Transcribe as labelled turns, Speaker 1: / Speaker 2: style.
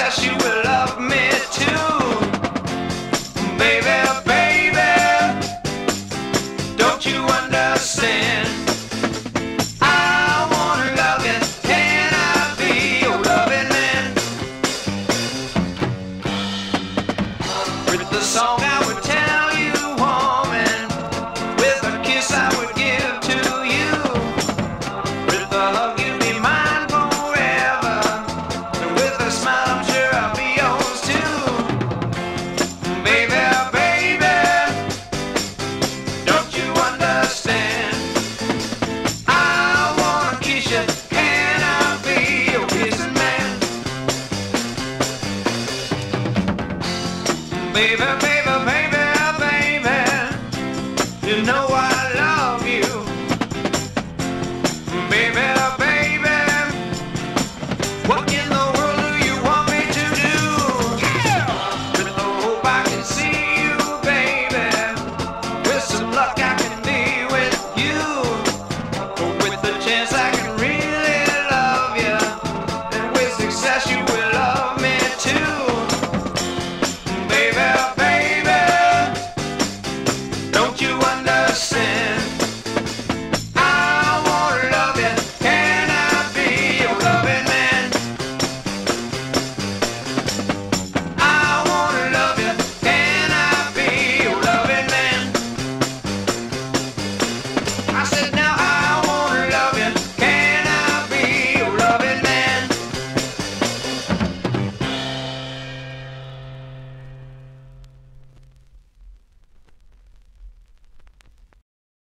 Speaker 1: says she will love me too. Baby, baby, don't you understand? I wanna love you. Can I be your loving man? With the song I would Baby, baby, baby, baby, you know I love you. Baby, baby, what in the